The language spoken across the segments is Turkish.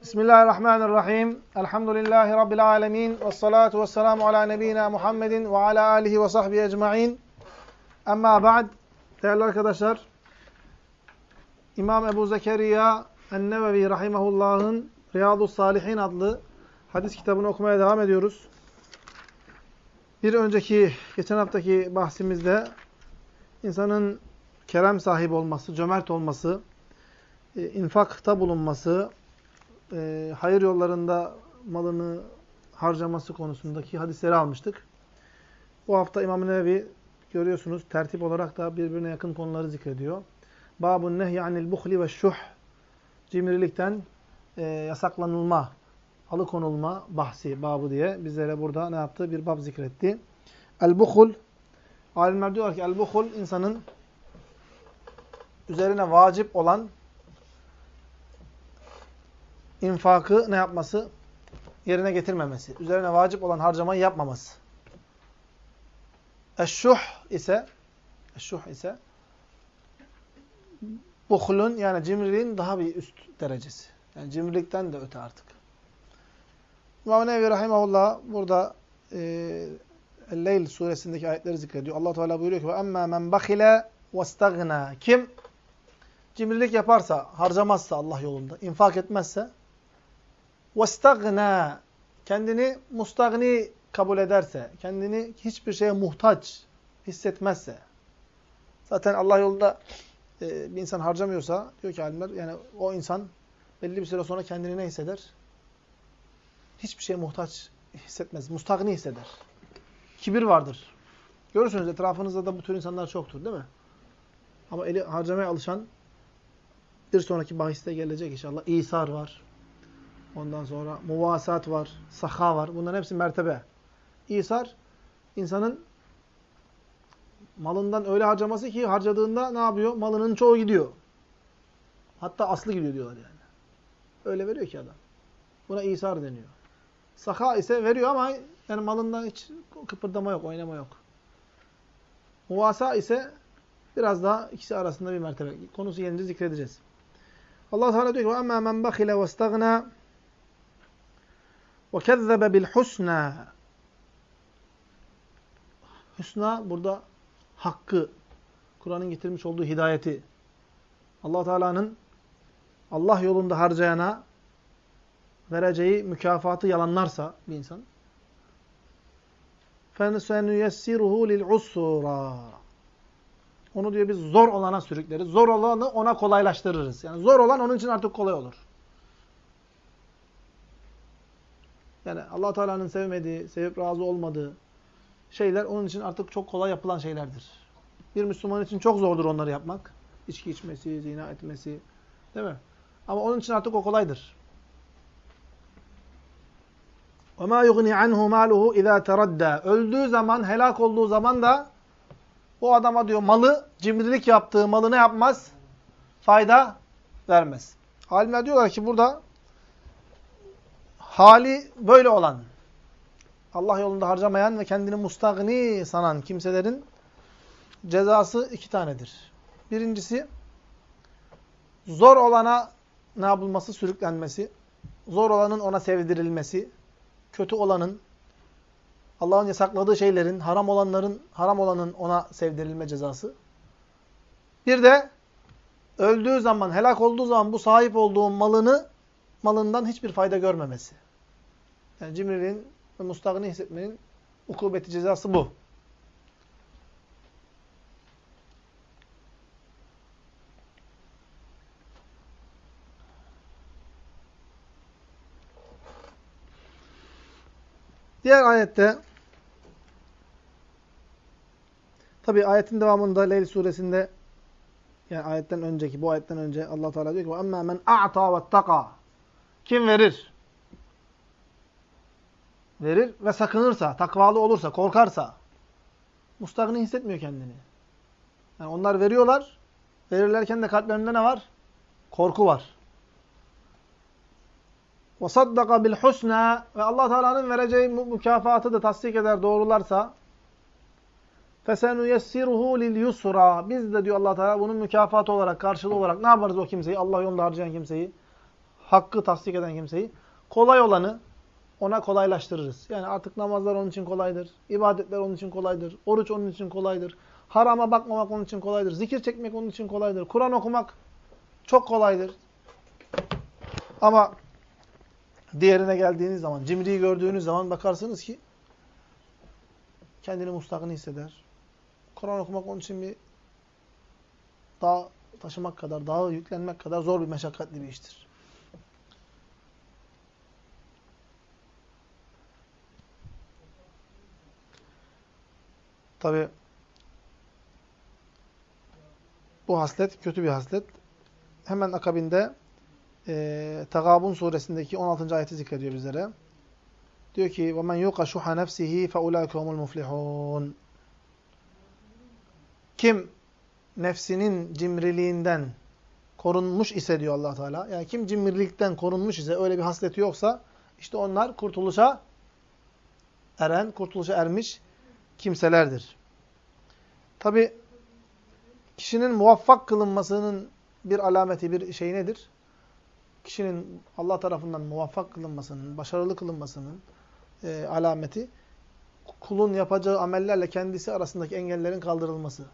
Bismillahirrahmanirrahim. Elhamdülillahi Rabbil alemin. Ve salatu ve selamu ala nebina Muhammedin ve ala alihi ve sahbihi ecma'in. Amma ba'd. Değerli arkadaşlar, İmam Ebu Zekeriya Ennevevi Rahimahullah'ın Riyadu Salihin adlı hadis kitabını okumaya devam ediyoruz. Bir önceki, geçen haftaki bahsimizde insanın kerem sahibi olması, cömert olması, e, infakta bulunması, e, hayır yollarında malını harcaması konusundaki hadisleri almıştık. Bu hafta İmam-ı Nevevi görüyorsunuz tertip olarak da birbirine yakın konuları zikrediyor. Babun nehy anil buhli ve şuh cimrilikten e, yasaklanılma, alıkonulma bahsi babı diye bizlere burada ne yaptı? Bir bab zikretti. El-buhul alimler diyorlar ki el-buhul insanın üzerine vacip olan infakı ne yapması? Yerine getirmemesi. Üzerine vacip olan harcamayı yapmaması. Eşşuh ise eşşuh ise buhlun yani cimriliğin daha bir üst derecesi. Yani cimrilikten de öte artık. İmam Nevi Rahimahullah burada e, El-Leyl suresindeki ayetleri zikrediyor. allah Teala buyuruyor ki وَاَمَّا مَنْ بَخِلَ وَاسْتَغْنَى Kim cimrilik yaparsa, harcamazsa Allah yolunda, infak etmezse وَاسْتَغْنَى Kendini mustagni kabul ederse, kendini hiçbir şeye muhtaç hissetmezse, zaten Allah yolunda e, bir insan harcamıyorsa, diyor ki alimler, yani o insan belli bir süre sonra kendini ne hisseder? Hiçbir şeye muhtaç hissetmez, mustagni hisseder. Kibir vardır. Görürsünüz etrafınızda da bu tür insanlar çoktur değil mi? Ama eli harcamaya alışan bir sonraki bahiste gelecek inşallah. İsar var. Ondan sonra muvasat var, saha var. Bunların hepsi mertebe. İsar, insanın malından öyle harcaması ki harcadığında ne yapıyor? Malının çoğu gidiyor. Hatta aslı gidiyor diyorlar yani. Öyle veriyor ki adam. Buna İsar deniyor. Saha ise veriyor ama yani malından hiç kıpırdama yok, oynama yok. Muvasa ise biraz daha ikisi arasında bir mertebe. Konusu gelince zikredeceğiz. Allah Teala diyor ki: "Amma men bakhile vestagna وَكَذَّبَ بِالْحُسْنَى Hüsna burada hakkı, Kur'an'ın getirmiş olduğu hidayeti, allah Teala'nın Allah yolunda harcayana vereceği mükafatı yalanlarsa bir insan, فَنُسَنُيَسِّرُهُ لِلْعُسُّرَى Onu diyor biz zor olana sürükleriz. Zor olanı ona kolaylaştırırız. Yani zor olan onun için artık kolay olur. Yani allah Teala'nın sevmediği, sevip razı olmadığı şeyler onun için artık çok kolay yapılan şeylerdir. Bir Müslüman için çok zordur onları yapmak. İçki içmesi, zina etmesi. Değil mi? Ama onun için artık o kolaydır. وَمَا يُغْنِ عَنْهُ مَالُهُ اِذَا تَرَدَّى Öldüğü zaman, helak olduğu zaman da o adama diyor malı, cimrilik yaptığı malı ne yapmaz? Fayda vermez. Alimler diyorlar ki burada hali böyle olan, Allah yolunda harcamayan ve kendini mustagni sanan kimselerin cezası iki tanedir. Birincisi, zor olana ne yapılması? Sürüklenmesi. Zor olanın ona sevdirilmesi. Kötü olanın, Allah'ın yasakladığı şeylerin, haram olanların, haram olanın ona sevdirilme cezası. Bir de öldüğü zaman, helak olduğu zaman bu sahip olduğu malını, malından hiçbir fayda görmemesi. Yani cimriliğin ve mustagni hissetmenin ukubeti cezası bu. Diğer ayette tabi ayetin devamında Leyl suresinde yani ayetten önceki bu ayetten önce Allah Teala diyor ki: "Amma men a'ta vettaka" Kim verir? verir ve sakınırsa, takvalı olursa, korkarsa mustagni hissetmiyor kendini. Yani onlar veriyorlar. Verirlerken de kalplerinde ne var? Korku var. وَصَدَّقَ بِالْحُسْنَى Ve allah Teala'nın vereceği mükafatı da tasdik eder, doğrularsa فَسَنُيَسِّرُهُ لِلْيُسْرَى Biz de diyor allah Teala bunun mükafatı olarak, karşılığı olarak ne yaparız o kimseyi? Allah yolunda harcayan kimseyi, hakkı tasdik eden kimseyi. Kolay olanı, ona kolaylaştırırız. Yani artık namazlar onun için kolaydır. ibadetler onun için kolaydır. Oruç onun için kolaydır. Harama bakmamak onun için kolaydır. Zikir çekmek onun için kolaydır. Kur'an okumak çok kolaydır. Ama diğerine geldiğiniz zaman, cimriyi gördüğünüz zaman bakarsınız ki kendini mustakını hisseder. Kur'an okumak onun için bir dağ taşımak kadar, dağı yüklenmek kadar zor bir meşakkatli bir iştir. Tabi bu haslet kötü bir haslet. Hemen akabinde e, Tegabun suresindeki 16. ayeti zikrediyor bizlere. Diyor ki وَمَنْ يُقَ شُحَ نَفْسِهِ فَاُولَٰئِكَ هُمُ الْمُفْلِحُونَ Kim nefsinin cimriliğinden korunmuş ise diyor allah Teala. Yani kim cimrilikten korunmuş ise, öyle bir hasleti yoksa, işte onlar kurtuluşa eren, kurtuluşa ermiş kimselerdir. Tabi kişinin muvaffak kılınmasının bir alameti, bir şey nedir? Kişinin Allah tarafından muvaffak kılınmasının, başarılı kılınmasının e, alameti kulun yapacağı amellerle kendisi arasındaki engellerin kaldırılması.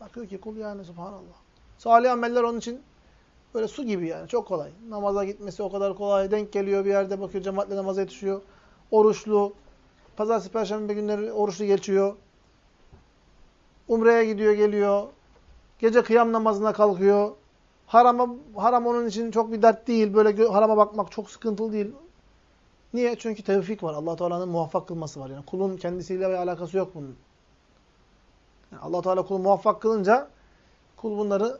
Bakıyor ki kul yani subhanallah. Salih ameller onun için böyle su gibi yani çok kolay. Namaza gitmesi o kadar kolay. Denk geliyor bir yerde bakıyor cemaatle namaza yetişiyor. Oruçlu. Pazartesi, perşembe günleri oruçlu geçiyor. Umre'ye gidiyor, geliyor. Gece kıyam namazına kalkıyor. Harama, haram onun için çok bir dert değil. Böyle harama bakmak çok sıkıntılı değil. Niye? Çünkü tevfik var. allah Teala'nın muvaffak kılması var. Yani kulun kendisiyle bir alakası yok bunun. Yani allah Teala kulu muvaffak kılınca kul bunları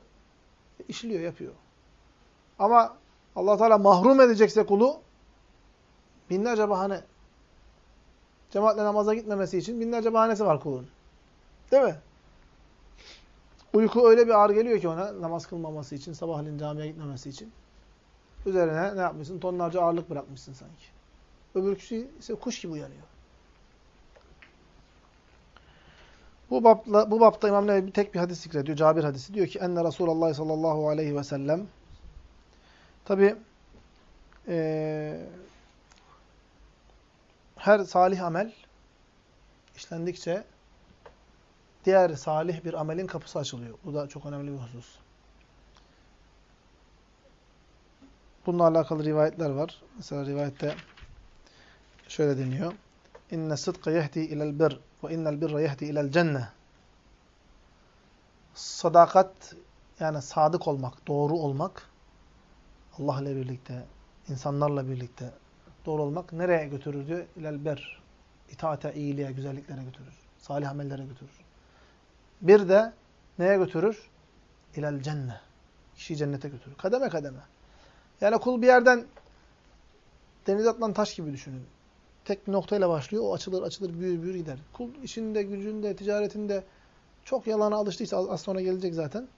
işliyor, yapıyor. Ama allah Teala mahrum edecekse kulu binlerce bahane. Cemaatle namaza gitmemesi için binlerce bahanesi var kulun. Değil mi? Uyku öyle bir ağır geliyor ki ona namaz kılmaması için, sabahleyin camiye gitmemesi için. Üzerine ne yapmışsın? Tonlarca ağırlık bırakmışsın sanki. Öbürküsü ise kuş gibi uyanıyor. Bu bapla, bu bapta İmam Nevevi tek bir hadis zikrediyor. Cabir hadisi. Diyor ki enne Resulullah sallallahu aleyhi ve sellem tabi e, her salih amel işlendikçe diğer salih bir amelin kapısı açılıyor. Bu da çok önemli bir husus. Bununla alakalı rivayetler var. Mesela rivayette şöyle deniyor. İnne sıdkı yehdi ilel bir ve innel birre yehdi ilel cenne. Sadakat yani sadık olmak, doğru olmak Allah ile birlikte, insanlarla birlikte doğru olmak nereye götürür diyor? İlel ber. İtaate, iyiliğe, güzelliklere götürür. Salih amellere götürür. Bir de neye götürür? İlel cenne. Kişiyi cennete götürür. Kademe kademe. Yani kul bir yerden deniz atılan taş gibi düşünün. Tek bir noktayla başlıyor. O açılır açılır büyür büyür gider. Kul işinde, gücünde, ticaretinde çok yalana alıştıysa, az sonra gelecek zaten.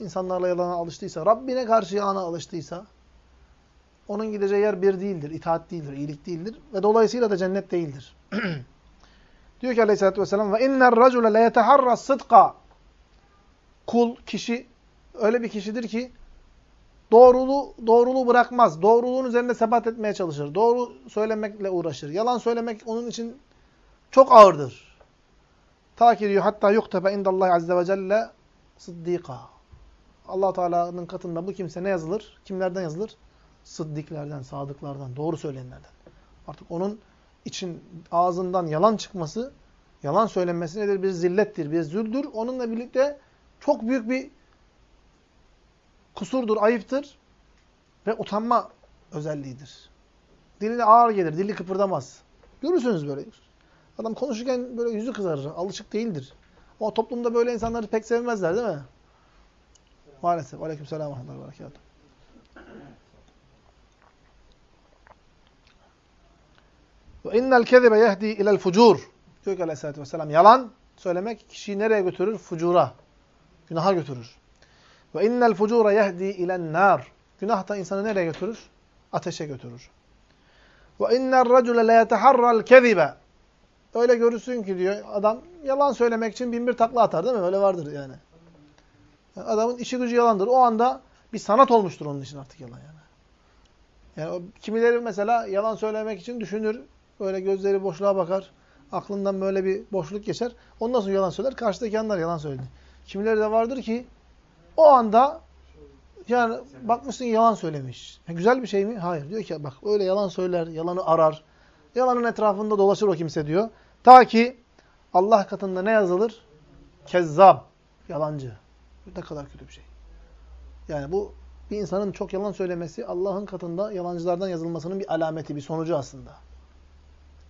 İnsanlarla yalana alıştıysa, Rabbine karşı yalana alıştıysa, onun gideceği yer bir değildir, itaat değildir, iyilik değildir ve dolayısıyla da cennet değildir. Diyor ki aleyhissalatü vesselam ve inner racule le yeteharra kul, kişi öyle bir kişidir ki doğruluğu, doğruluğu bırakmaz. Doğruluğun üzerinde sebat etmeye çalışır. Doğru söylemekle uğraşır. Yalan söylemek onun için çok ağırdır. Ta ki diyor hatta yuktebe indallahi azze ve celle sıddika. Allah Teala'nın katında bu kimse ne yazılır? Kimlerden yazılır? Sıddiklerden, sadıklardan, doğru söyleyenlerden. Artık onun için ağzından yalan çıkması, yalan söylenmesi nedir? Bir zillettir, bir züldür. Onunla birlikte çok büyük bir kusurdur, ayıptır ve utanma özelliğidir. Diline ağır gelir, dili kıpırdamaz. Görürsünüz böyle. Adam konuşurken böyle yüzü kızarır, alışık değildir. Ama toplumda böyle insanları pek sevmezler değil mi? Maalesef. Aleykümselam ve rahmetullahi Ve innel kezibe yehdi ilel fucur. Diyor ki aleyhissalatü vesselam yalan söylemek kişiyi nereye götürür? Fucura. Günaha götürür. Ve innel fucura yehdi ilen nar. Günah da insanı nereye götürür? Ateşe götürür. Ve innel racule le yeteharral kezibe. Öyle görürsün ki diyor adam yalan söylemek için bin bir takla atar değil mi? Öyle vardır yani. Adamın işi gücü yalandır. O anda bir sanat olmuştur onun için artık yalan yani. Yani kimileri mesela yalan söylemek için düşünür. Böyle gözleri boşluğa bakar. Aklından böyle bir boşluk geçer. Ondan sonra yalan söyler. Karşıdaki anlar yalan söyledi. Kimileri de vardır ki o anda yani bakmışsın yalan söylemiş. Ya güzel bir şey mi? Hayır. Diyor ki bak öyle yalan söyler, yalanı arar. Yalanın etrafında dolaşır o kimse diyor. Ta ki Allah katında ne yazılır? Kezzab. Yalancı. Ne kadar kötü bir şey. Yani bu bir insanın çok yalan söylemesi Allah'ın katında yalancılardan yazılmasının bir alameti, bir sonucu aslında.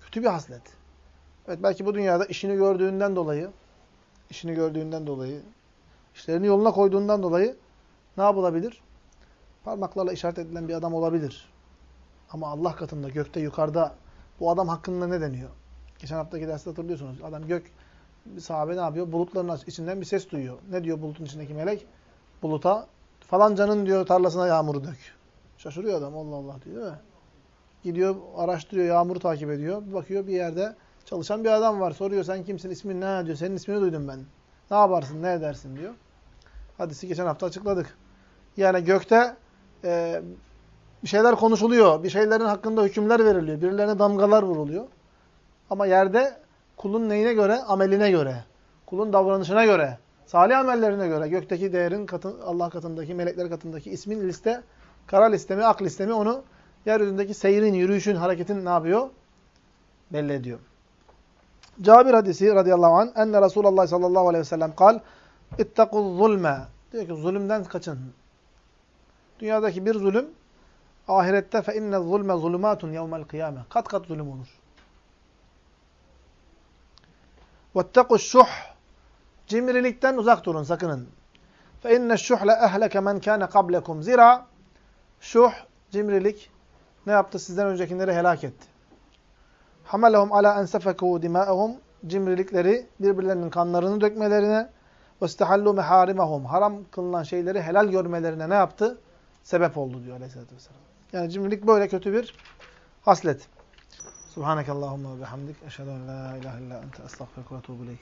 Kötü bir haslet. Evet belki bu dünyada işini gördüğünden dolayı, işini gördüğünden dolayı, işlerini yoluna koyduğundan dolayı ne yapılabilir? Parmaklarla işaret edilen bir adam olabilir. Ama Allah katında, gökte, yukarıda bu adam hakkında ne deniyor? Geçen haftaki derste hatırlıyorsunuz. Adam gök, sahabe ne yapıyor? Bulutların içinden bir ses duyuyor. Ne diyor bulutun içindeki melek? Buluta, falancanın diyor tarlasına yağmuru dök. Şaşırıyor adam, Allah Allah diyor değil mi? Gidiyor, araştırıyor, yağmuru takip ediyor. Bakıyor bir yerde çalışan bir adam var. Soruyor sen kimsin, ismin ne diyor. Senin ismini duydum ben. Ne yaparsın, ne edersin diyor. Hadisi geçen hafta açıkladık. Yani gökte e, bir şeyler konuşuluyor. Bir şeylerin hakkında hükümler veriliyor. Birilerine damgalar vuruluyor. Ama yerde kulun neyine göre? Ameline göre. Kulun davranışına göre. Salih amellerine göre. Gökteki değerin katın, Allah katındaki, melekler katındaki ismin liste, kara listemi, ak listemi onu yeryüzündeki seyrin, yürüyüşün, hareketin ne yapıyor? Belli ediyor. Cabir hadisi radıyallahu anh enne Resulullah sallallahu aleyhi ve sellem kal ittakuz zulme diyor ki zulümden kaçın. Dünyadaki bir zulüm ahirette fe inne zulme zulumatun yevmel kıyame. Kat kat zulüm olur. Vettekuş şuh cimrilikten uzak durun sakının. Fe inne şuhle ehleke men kâne kablekum. Zira şuh cimrilik ne yaptı? Sizden öncekileri helak etti. Hamalehum ala en sefekû dimâehum cimrilikleri birbirlerinin kanlarını dökmelerine ve istehallu meharimahum haram kılınan şeyleri helal görmelerine ne yaptı? Sebep oldu diyor Aleyhisselatü Vesselam. Yani cimrilik böyle kötü bir haslet. Subhanakallahumma ve bihamdik. Eşhedü en la ilahe illa ente estağfirullah ve etûbü.